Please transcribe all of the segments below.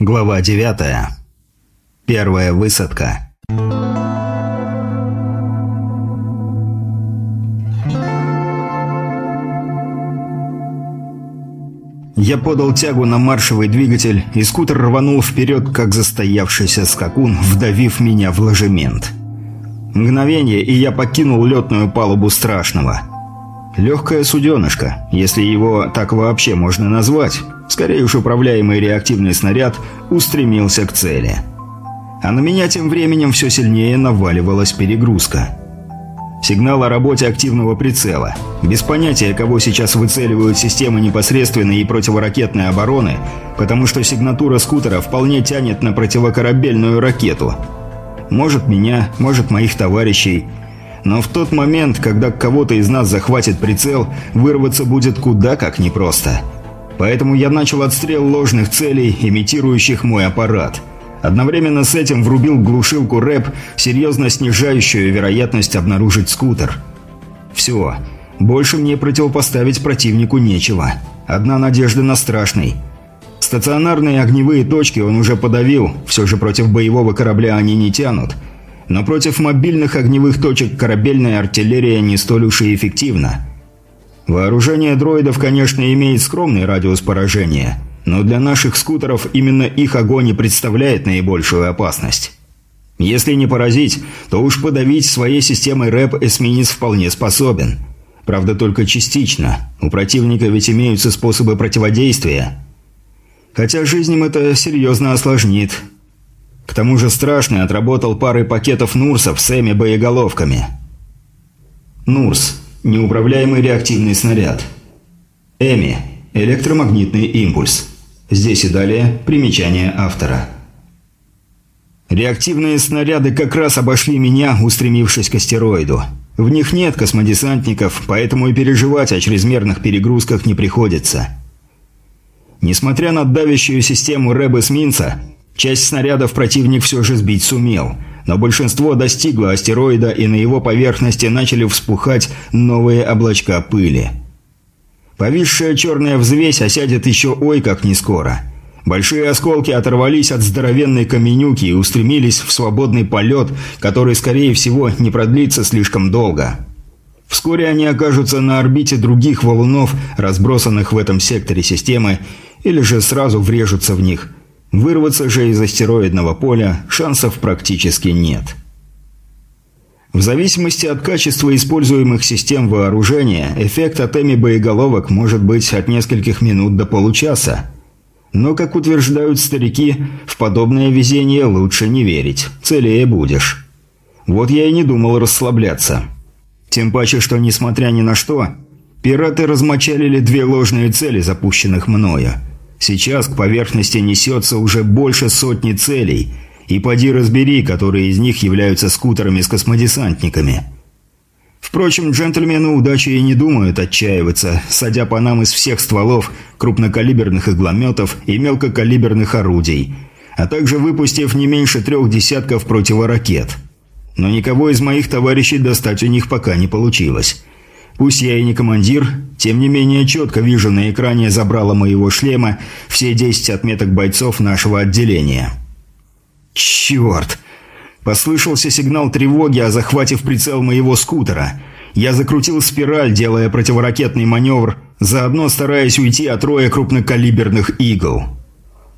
Глава 9. Первая высадка. Я подал тягу на маршевый двигатель, и скутер рванул вперед, как застоявшийся скакун, вдавив меня в ложемент. Мгновение, и я покинул летную палубу страшного. Легкое суденышко, если его так вообще можно назвать, скорее уж управляемый реактивный снаряд, устремился к цели. А на меня тем временем все сильнее наваливалась перегрузка. Сигнал о работе активного прицела. Без понятия, кого сейчас выцеливают системы непосредственной и противоракетной обороны, потому что сигнатура скутера вполне тянет на противокорабельную ракету. Может меня, может моих товарищей. Но в тот момент, когда кого-то из нас захватит прицел, вырваться будет куда как непросто. Поэтому я начал отстрел ложных целей, имитирующих мой аппарат. Одновременно с этим врубил глушилку рэп, серьезно снижающую вероятность обнаружить скутер. Все. Больше мне противопоставить противнику нечего. Одна надежда на страшный. Стационарные огневые точки он уже подавил, все же против боевого корабля они не тянут. Но против мобильных огневых точек корабельная артиллерия не столь уж и эффективна. Вооружение дроидов, конечно, имеет скромный радиус поражения, но для наших скутеров именно их огонь и представляет наибольшую опасность. Если не поразить, то уж подавить своей системой рэп эсминец вполне способен. Правда, только частично. У противника ведь имеются способы противодействия. Хотя жизнь им это серьезно осложнит. К тому же Страшный отработал пары пакетов Нурсов с эми-боеголовками. Нурс Неуправляемый реактивный снаряд. Эми. Электромагнитный импульс. Здесь и далее примечание автора. Реактивные снаряды как раз обошли меня, устремившись к астероиду. В них нет космодесантников, поэтому и переживать о чрезмерных перегрузках не приходится. Несмотря на давящую систему рэб-эсминца, часть снарядов противник все же сбить сумел – но большинство достигло астероида и на его поверхности начали вспухать новые облачка пыли. Повисшая черная взвесь осядет еще ой как не скоро. Большие осколки оторвались от здоровенной каменюки и устремились в свободный полет, который, скорее всего, не продлится слишком долго. Вскоре они окажутся на орбите других валунов, разбросанных в этом секторе системы, или же сразу врежутся в них – Вырваться же из астероидного поля шансов практически нет. В зависимости от качества используемых систем вооружения, эффект от эми боеголовок может быть от нескольких минут до получаса. Но, как утверждают старики, в подобное везение лучше не верить, целее будешь. Вот я и не думал расслабляться. Тем паче, что, несмотря ни на что, пираты размочалили две ложные цели, запущенных мною – Сейчас к поверхности несется уже больше сотни целей, и поди разбери, которые из них являются скутерами с космодесантниками. Впрочем, джентльмены удачи и не думают отчаиваться, садя по нам из всех стволов крупнокалиберных иглометов и мелкокалиберных орудий, а также выпустив не меньше трех десятков противоракет. Но никого из моих товарищей достать у них пока не получилось. Пусть я и не командир, тем не менее четко вижу на экране забрала моего шлема все 10 отметок бойцов нашего отделения. Черт! Послышался сигнал тревоги о захвате в прицел моего скутера. Я закрутил спираль, делая противоракетный маневр, заодно стараясь уйти от роя крупнокалиберных игл.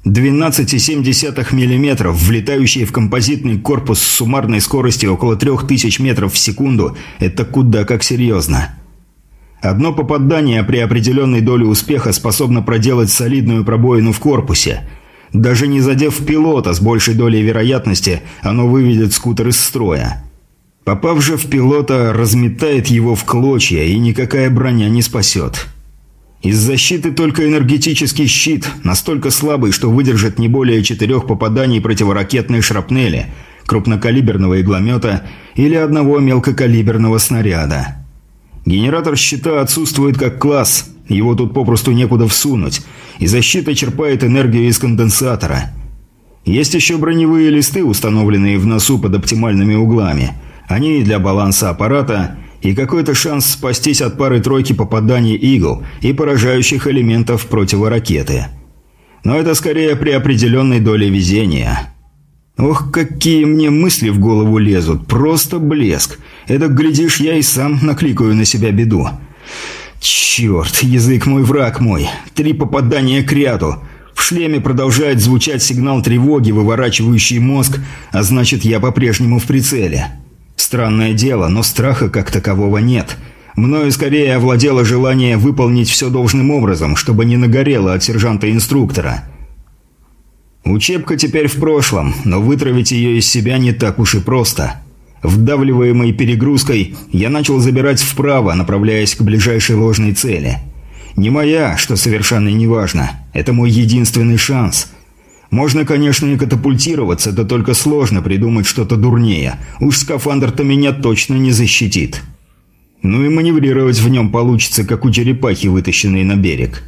12,7 мм, влетающие в композитный корпус с суммарной скоростью около 3000 метров в секунду, это куда как серьезно. Одно попадание при определенной доле успеха способно проделать солидную пробоину в корпусе. Даже не задев пилота с большей долей вероятности, оно выведет скутер из строя. Попав же в пилота, разметает его в клочья, и никакая броня не спасет. Из защиты только энергетический щит, настолько слабый, что выдержит не более четырех попаданий противоракетной шрапнели, крупнокалиберного игломета или одного мелкокалиберного снаряда. Генератор щита отсутствует как класс, его тут попросту некуда всунуть, и защита черпает энергию из конденсатора. Есть еще броневые листы, установленные в носу под оптимальными углами. Они для баланса аппарата и какой-то шанс спастись от пары-тройки попаданий игл и поражающих элементов противоракеты. Но это скорее при определенной доле везения. Ох, какие мне мысли в голову лезут. Просто блеск. Это, глядишь, я и сам накликаю на себя беду. Черт, язык мой, враг мой. Три попадания к ряду. В шлеме продолжает звучать сигнал тревоги, выворачивающий мозг, а значит, я по-прежнему в прицеле. Странное дело, но страха как такового нет. Мною скорее овладело желание выполнить все должным образом, чтобы не нагорело от сержанта-инструктора. Учебка теперь в прошлом, но вытравить ее из себя не так уж и просто. Вдавливаемой перегрузкой, я начал забирать вправо, направляясь к ближайшей ложной цели – не моя, что совершенно не важно. Это мой единственный шанс. Можно, конечно, и катапультироваться, да только сложно придумать что-то дурнее. Уж скафандр-то меня точно не защитит. Ну и маневрировать в нем получится, как у черепахи, вытащенной на берег.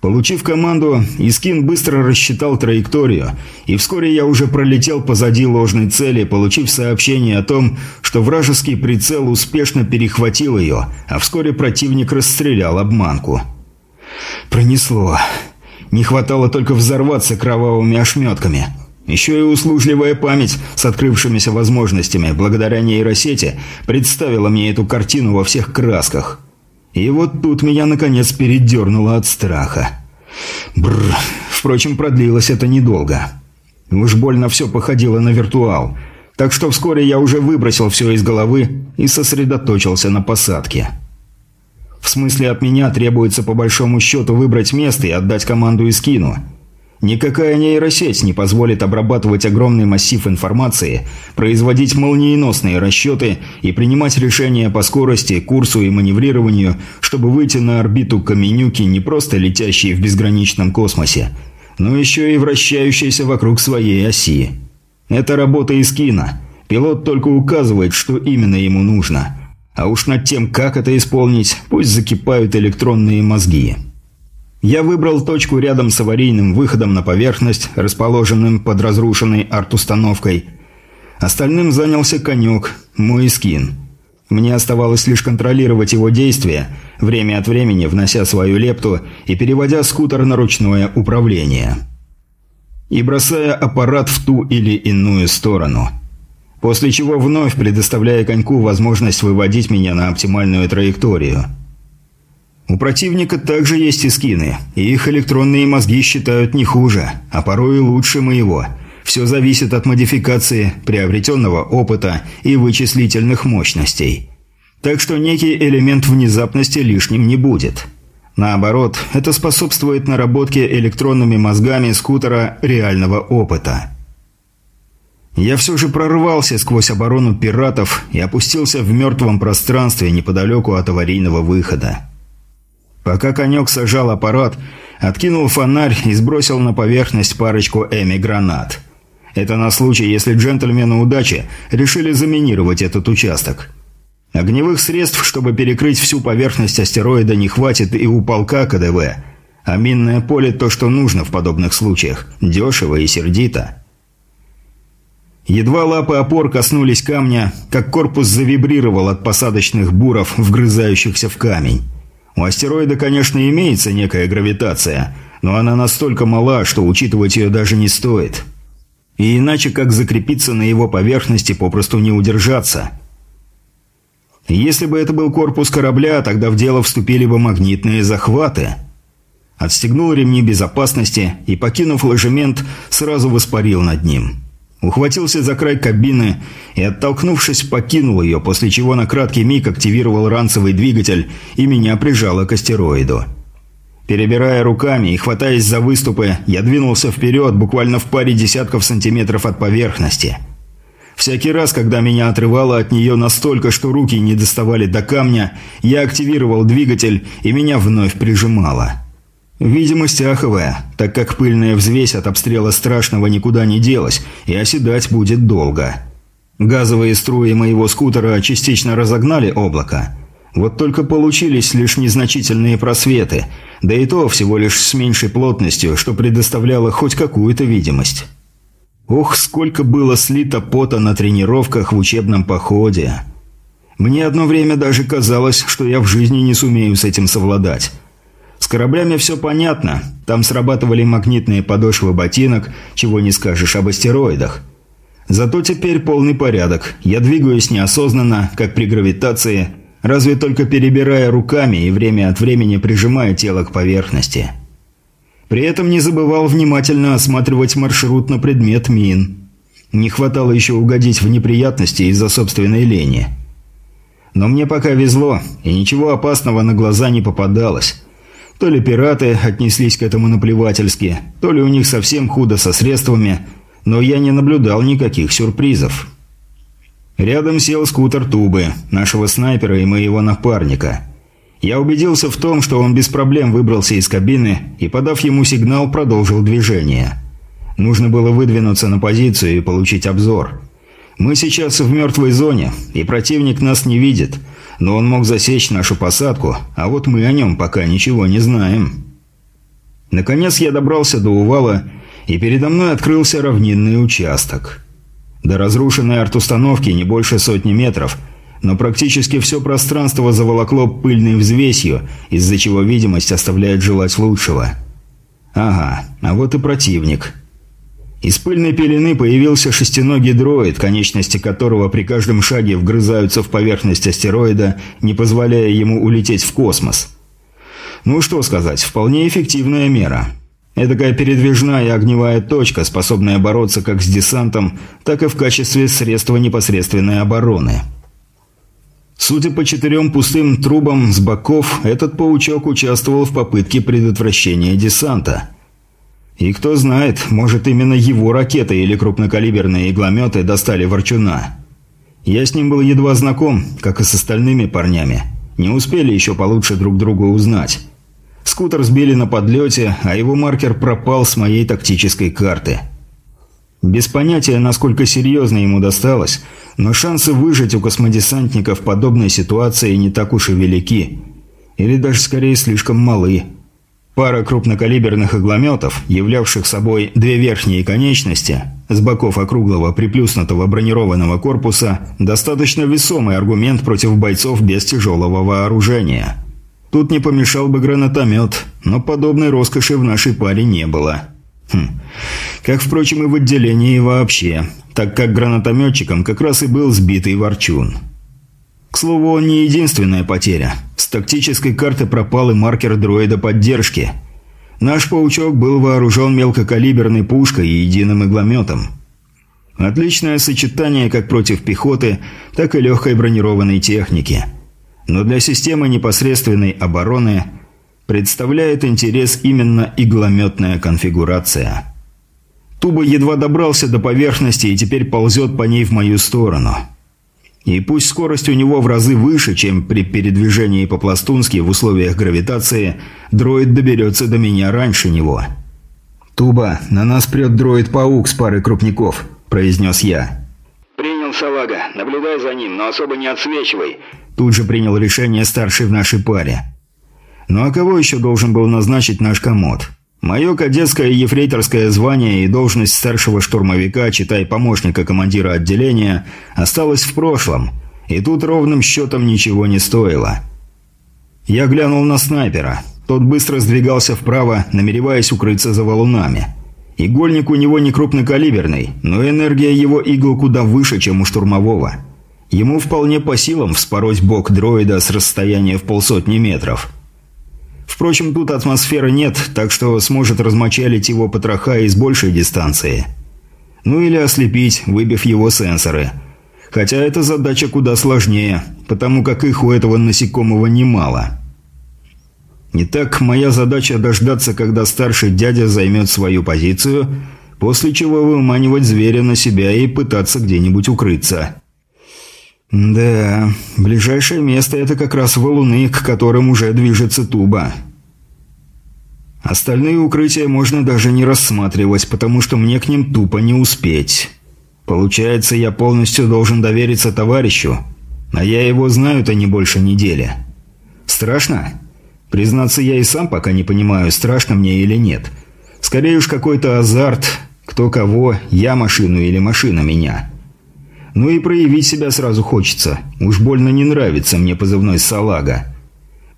Получив команду, Искин быстро рассчитал траекторию, и вскоре я уже пролетел позади ложной цели, получив сообщение о том, что вражеский прицел успешно перехватил ее, а вскоре противник расстрелял обманку. Пронесло. Не хватало только взорваться кровавыми ошметками. Еще и услужливая память с открывшимися возможностями благодаря нейросети представила мне эту картину во всех красках – и вот тут меня, наконец, передернуло от страха. Бррр. Впрочем, продлилось это недолго. Уж больно все походило на виртуал. Так что вскоре я уже выбросил все из головы и сосредоточился на посадке. В смысле, от меня требуется по большому счету выбрать место и отдать команду и скину – Никакая нейросеть не позволит обрабатывать огромный массив информации, производить молниеносные расчеты и принимать решения по скорости, курсу и маневрированию, чтобы выйти на орбиту Каменюки, не просто летящие в безграничном космосе, но еще и вращающиеся вокруг своей оси. Это работа из кино. Пилот только указывает, что именно ему нужно. А уж над тем, как это исполнить, пусть закипают электронные мозги. Я выбрал точку рядом с аварийным выходом на поверхность, расположенным под разрушенной арт-установкой. Остальным занялся конек, мой скин. Мне оставалось лишь контролировать его действия, время от времени внося свою лепту и переводя скутер на ручное управление. И бросая аппарат в ту или иную сторону. После чего вновь предоставляя коньку возможность выводить меня на оптимальную траекторию – у противника также есть и скины, и их электронные мозги считают не хуже, а порой и лучше моего. Все зависит от модификации, приобретенного опыта и вычислительных мощностей. Так что некий элемент внезапности лишним не будет. Наоборот, это способствует наработке электронными мозгами скутера реального опыта. Я все же прорвался сквозь оборону пиратов и опустился в мертвом пространстве неподалеку от аварийного выхода. Пока конек сажал аппарат, откинул фонарь и сбросил на поверхность парочку эми-гранат. Это на случай, если джентльмены удачи решили заминировать этот участок. Огневых средств, чтобы перекрыть всю поверхность астероида, не хватит и у полка КДВ. А минное поле то, что нужно в подобных случаях. Дешево и сердито. Едва лапы опор коснулись камня, как корпус завибрировал от посадочных буров, вгрызающихся в камень. У астероида, конечно, имеется некая гравитация, но она настолько мала, что учитывать ее даже не стоит. И иначе как закрепиться на его поверхности попросту не удержаться. Если бы это был корпус корабля, тогда в дело вступили бы магнитные захваты. Отстегнул ремни безопасности и, покинув ложемент, сразу воспарил над ним. Ухватился за край кабины и, оттолкнувшись, покинул ее, после чего на краткий миг активировал ранцевый двигатель и меня прижало к астероиду. Перебирая руками и хватаясь за выступы, я двинулся вперед, буквально в паре десятков сантиметров от поверхности. Всякий раз, когда меня отрывало от нее настолько, что руки не доставали до камня, я активировал двигатель и меня вновь прижимало. Видимость аховая, так как пыльная взвесь от обстрела страшного никуда не делась, и оседать будет долго. Газовые струи моего скутера частично разогнали облако. Вот только получились лишь незначительные просветы, да и то всего лишь с меньшей плотностью, что предоставляло хоть какую-то видимость. Ох, сколько было слито пота на тренировках в учебном походе. Мне одно время даже казалось, что я в жизни не сумею с этим совладать. Кораблями все понятно. Там срабатывали магнитные подошвы ботинок, чего не скажешь об астероидах. Зато теперь полный порядок. Я двигаюсь неосознанно, как при гравитации, разве только перебирая руками и время от времени прижимая тело к поверхности. При этом не забывал внимательно осматривать маршрут на предмет мин. Не хватало еще угодить в неприятности из-за собственной лени. Но мне пока везло, и ничего опасного на глаза не попадалось. То ли пираты отнеслись к этому наплевательски, то ли у них совсем худо со средствами, но я не наблюдал никаких сюрпризов. Рядом сел скутер Тубы, нашего снайпера и моего напарника. Я убедился в том, что он без проблем выбрался из кабины и, подав ему сигнал, продолжил движение. Нужно было выдвинуться на позицию и получить обзор. Мы сейчас в мертвой зоне, и противник нас не видит, но он мог засечь нашу посадку, а вот мы о нем пока ничего не знаем. Наконец я добрался до увала, и передо мной открылся равнинный участок. До разрушенной арт-установки не больше сотни метров, но практически все пространство заволокло пыльной взвесью, из-за чего видимость оставляет желать лучшего. Ага, а вот и противник – из пыльной пелены появился шестиногий дроид, конечности которого при каждом шаге вгрызаются в поверхность астероида, не позволяя ему улететь в космос. Ну что сказать, вполне эффективная мера. Эдакая передвижная огневая точка, способная бороться как с десантом, так и в качестве средства непосредственной обороны. Судя по четырем пустым трубам с боков, этот паучок участвовал в попытке предотвращения десанта – и кто знает, может именно его ракеты или крупнокалиберные иглометы достали Ворчуна. Я с ним был едва знаком, как и с остальными парнями. Не успели еще получше друг друга узнать. Скутер сбили на подлете, а его маркер пропал с моей тактической карты. Без понятия, насколько серьезно ему досталось, но шансы выжить у космодесантников в подобной ситуации не так уж и велики. Или даже скорее слишком малы. Пара крупнокалиберных иглометов, являвших собой две верхние конечности, с боков округлого приплюснутого бронированного корпуса, достаточно весомый аргумент против бойцов без тяжелого вооружения. Тут не помешал бы гранатомет, но подобной роскоши в нашей паре не было. Хм. Как, впрочем, и в отделении вообще, так как гранатометчиком как раз и был сбитый Ворчун. К слову, он не единственная потеря. С тактической карты пропал и маркер дроида поддержки. Наш паучок был вооружен мелкокалиберной пушкой и единым иглометом. Отличное сочетание как против пехоты, так и легкой бронированной техники. Но для системы непосредственной обороны представляет интерес именно иглометная конфигурация. Туба едва добрался до поверхности и теперь ползет по ней в мою сторону. И пусть скорость у него в разы выше, чем при передвижении по-пластунски в условиях гравитации, дроид доберется до меня раньше него. «Туба, на нас прет дроид-паук с парой крупников», – произнес я. «Принял, салага. Наблюдай за ним, но особо не отсвечивай». Тут же принял решение старший в нашей паре. «Ну а кого еще должен был назначить наш комод?» Мое кадетское ефрейторское звание и должность старшего штурмовика, читай помощника командира отделения, осталось в прошлом, и тут ровным счетом ничего не стоило. Я глянул на снайпера. Тот быстро сдвигался вправо, намереваясь укрыться за валунами. Игольник у него не крупнокалиберный, но энергия его игл куда выше, чем у штурмового. Ему вполне по силам вспороть бок дроида с расстояния в полсотни метров – Впрочем, тут атмосферы нет, так что сможет размочалить его потроха из большей дистанции. Ну или ослепить, выбив его сенсоры. Хотя эта задача куда сложнее, потому как их у этого насекомого немало. Итак, моя задача дождаться, когда старший дядя займет свою позицию, после чего выманивать зверя на себя и пытаться где-нибудь укрыться. Да, ближайшее место это как раз валуны, к которым уже движется туба. Остальные укрытия можно даже не рассматривать, потому что мне к ним тупо не успеть. Получается, я полностью должен довериться товарищу, а я его знаю-то не больше недели. Страшно? Признаться, я и сам пока не понимаю, страшно мне или нет. Скорее уж какой-то азарт, кто кого, я машину или машина меня. Ну и проявить себя сразу хочется. Уж больно не нравится мне позывной «Салага».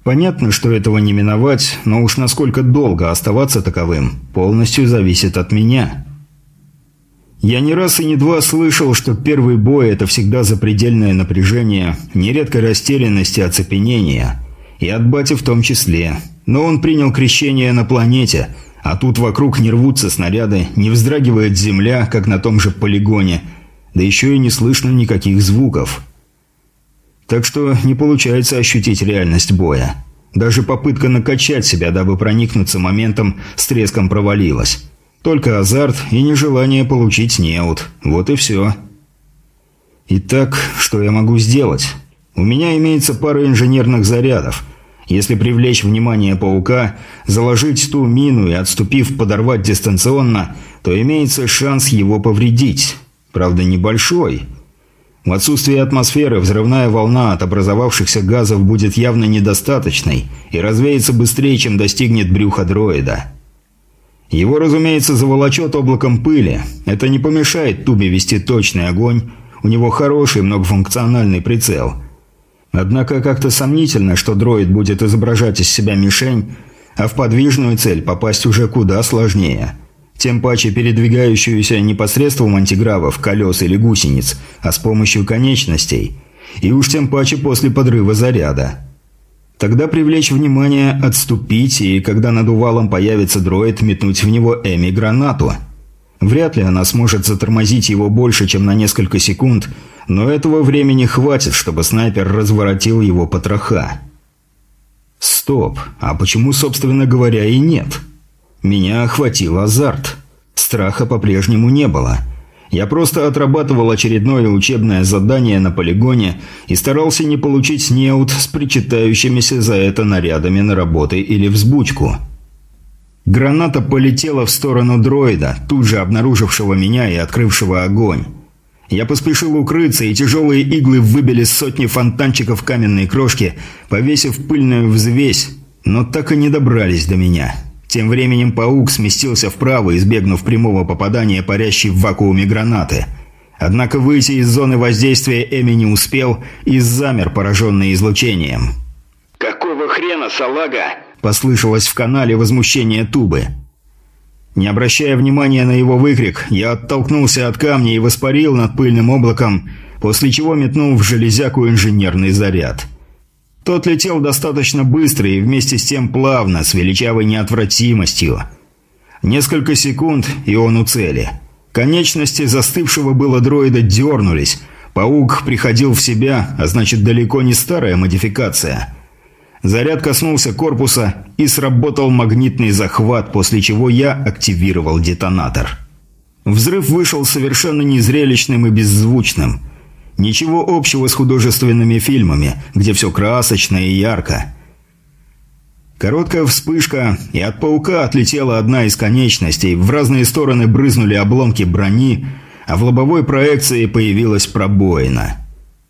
Понятно, что этого не миновать, но уж насколько долго оставаться таковым, полностью зависит от меня. Я не раз и не два слышал, что первый бой – это всегда запредельное напряжение, нередко растерянность и оцепенение. И от бати в том числе. Но он принял крещение на планете, а тут вокруг не рвутся снаряды, не вздрагивает земля, как на том же полигоне, да еще и не слышно никаких звуков. Так что не получается ощутить реальность боя. Даже попытка накачать себя, дабы проникнуться моментом, с треском провалилась. Только азарт и нежелание получить неуд. Вот и все. Итак, что я могу сделать? У меня имеется пара инженерных зарядов. Если привлечь внимание паука, заложить ту мину и, отступив, подорвать дистанционно, то имеется шанс его повредить. Правда, небольшой. В отсутствии атмосферы взрывная волна от образовавшихся газов будет явно недостаточной и развеется быстрее, чем достигнет брюха дроида. Его, разумеется, заволочет облаком пыли. Это не помешает Тубе вести точный огонь. У него хороший многофункциональный прицел. Однако как-то сомнительно, что дроид будет изображать из себя мишень, а в подвижную цель попасть уже куда сложнее. Тем паче передвигающуюся не посредством антигравов, колес или гусениц, а с помощью конечностей. И уж тем паче после подрыва заряда. Тогда привлечь внимание, отступить, и когда над увалом появится дроид, метнуть в него Эми гранату. Вряд ли она сможет затормозить его больше, чем на несколько секунд, но этого времени хватит, чтобы снайпер разворотил его потроха. Стоп, а почему, собственно говоря, и нет? Меня охватил азарт. Страха по-прежнему не было. Я просто отрабатывал очередное учебное задание на полигоне и старался не получить неуд с причитающимися за это нарядами на работы или взбучку. Граната полетела в сторону дроида, тут же обнаружившего меня и открывшего огонь. Я поспешил укрыться, и тяжелые иглы выбили сотни фонтанчиков каменной крошки, повесив пыльную взвесь, но так и не добрались до меня. Тем временем паук сместился вправо, избегнув прямого попадания парящей в вакууме гранаты. Однако выйти из зоны воздействия Эми не успел и замер, пораженный излучением. «Какого хрена, салага?» – послышалось в канале возмущение Тубы. Не обращая внимания на его выкрик, я оттолкнулся от камня и воспарил над пыльным облаком, после чего метнул в железяку инженерный заряд – тот летел достаточно быстро и вместе с тем плавно, с величавой неотвратимостью. Несколько секунд, и он у цели. Конечности застывшего было дроида дернулись. Паук приходил в себя, а значит далеко не старая модификация. Заряд коснулся корпуса и сработал магнитный захват, после чего я активировал детонатор. Взрыв вышел совершенно незрелищным и беззвучным – Ничего общего с художественными фильмами, где все красочно и ярко. Короткая вспышка, и от паука отлетела одна из конечностей, в разные стороны брызнули обломки брони, а в лобовой проекции появилась пробоина.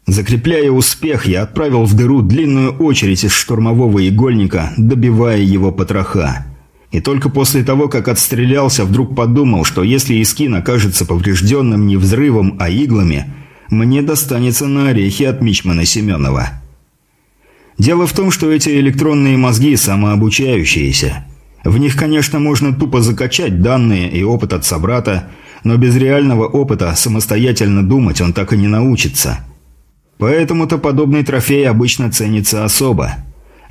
Закрепляя успех, я отправил в дыру длинную очередь из штурмового игольника, добивая его потроха. И только после того, как отстрелялся, вдруг подумал, что если Искин окажется поврежденным не взрывом, а иглами – мне достанется на орехи от Мичмана Семенова. Дело в том, что эти электронные мозги самообучающиеся. В них, конечно, можно тупо закачать данные и опыт от собрата, но без реального опыта самостоятельно думать он так и не научится. Поэтому-то подобный трофей обычно ценится особо.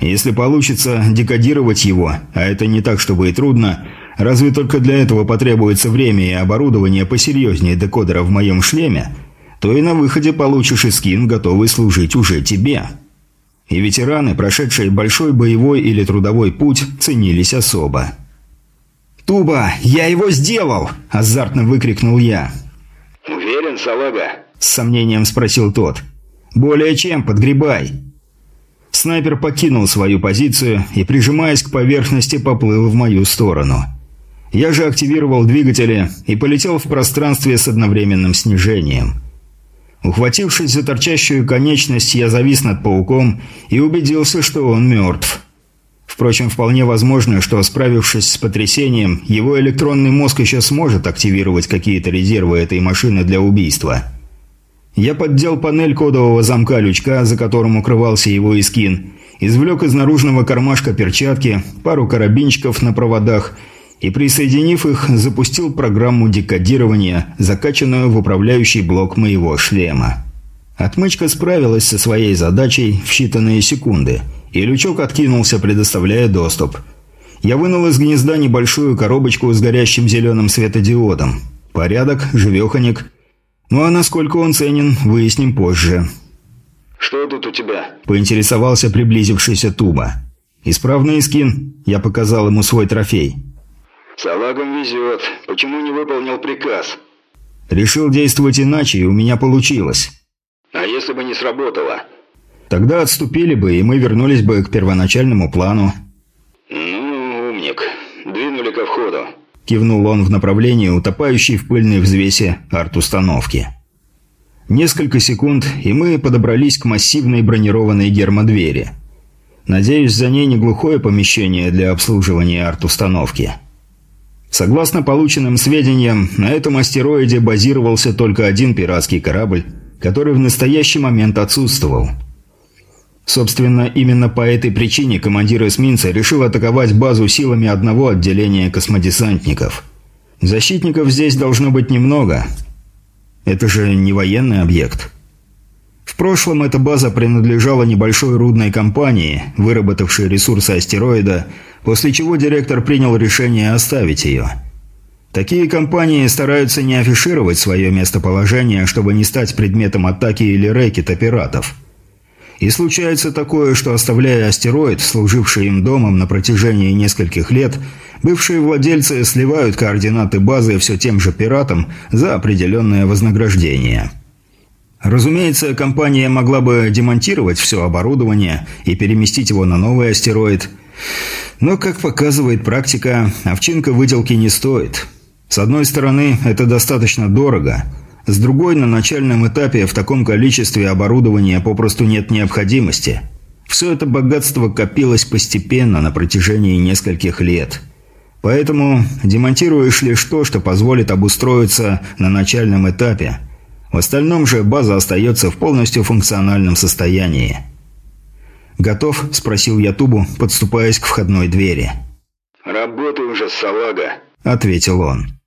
Если получится декодировать его, а это не так, чтобы и трудно, разве только для этого потребуется время и оборудование посерьезнее декодера в моем шлеме – то и на выходе получишь и скин, готовый служить уже тебе. И ветераны, прошедшие большой боевой или трудовой путь, ценились особо. «Туба, я его сделал!» – азартно выкрикнул я. «Уверен, салага?» – с сомнением спросил тот. «Более чем, подгребай!» Снайпер покинул свою позицию и, прижимаясь к поверхности, поплыл в мою сторону. Я же активировал двигатели и полетел в пространстве с одновременным снижением – Ухватившись за торчащую конечность, я завис над пауком и убедился, что он мертв. Впрочем, вполне возможно, что, справившись с потрясением, его электронный мозг еще сможет активировать какие-то резервы этой машины для убийства. Я поддел панель кодового замка лючка, за которым укрывался его искин, извлек из наружного кармашка перчатки, пару карабинчиков на проводах и, присоединив их, запустил программу декодирования, закачанную в управляющий блок моего шлема. Отмычка справилась со своей задачей в считанные секунды, и лючок откинулся, предоставляя доступ. Я вынул из гнезда небольшую коробочку с горящим зеленым светодиодом. Порядок, живеханик. Ну а насколько он ценен, выясним позже. «Что тут у тебя?» – поинтересовался приблизившийся Туба. «Исправный скин», – я показал ему свой трофей. «Салагам везет. Почему не выполнил приказ?» «Решил действовать иначе, и у меня получилось». «А если бы не сработало?» «Тогда отступили бы, и мы вернулись бы к первоначальному плану». «Ну, умник. Двинули ко входу». Кивнул он в направлении утопающей в пыльной взвесе арт-установки. Несколько секунд, и мы подобрались к массивной бронированной гермодвери. Надеюсь, за ней не глухое помещение для обслуживания арт-установки. Согласно полученным сведениям, на этом астероиде базировался только один пиратский корабль, который в настоящий момент отсутствовал. Собственно, именно по этой причине командир эсминца решил атаковать базу силами одного отделения космодесантников. Защитников здесь должно быть немного – это же не военный объект. В прошлом эта база принадлежала небольшой рудной компании, выработавшей ресурсы астероида, после чего директор принял решение оставить ее. Такие компании стараются не афишировать свое местоположение, чтобы не стать предметом атаки или рэкета пиратов. И случается такое, что оставляя астероид, служивший им домом на протяжении нескольких лет, бывшие владельцы сливают координаты базы все тем же пиратам за определенное вознаграждение. Разумеется, компания могла бы демонтировать все оборудование и переместить его на новый астероид. Но, как показывает практика, овчинка выделки не стоит. С одной стороны, это достаточно дорого. С другой, на начальном этапе в таком количестве оборудования попросту нет необходимости. Все это богатство копилось постепенно на протяжении нескольких лет – Поэтому демонтируешь лишь то, что позволит обустроиться на начальном этапе. В остальном же база остается в полностью функциональном состоянии. «Готов?» – спросил я Тубу, подступаясь к входной двери. «Работай уже, салага», – ответил он.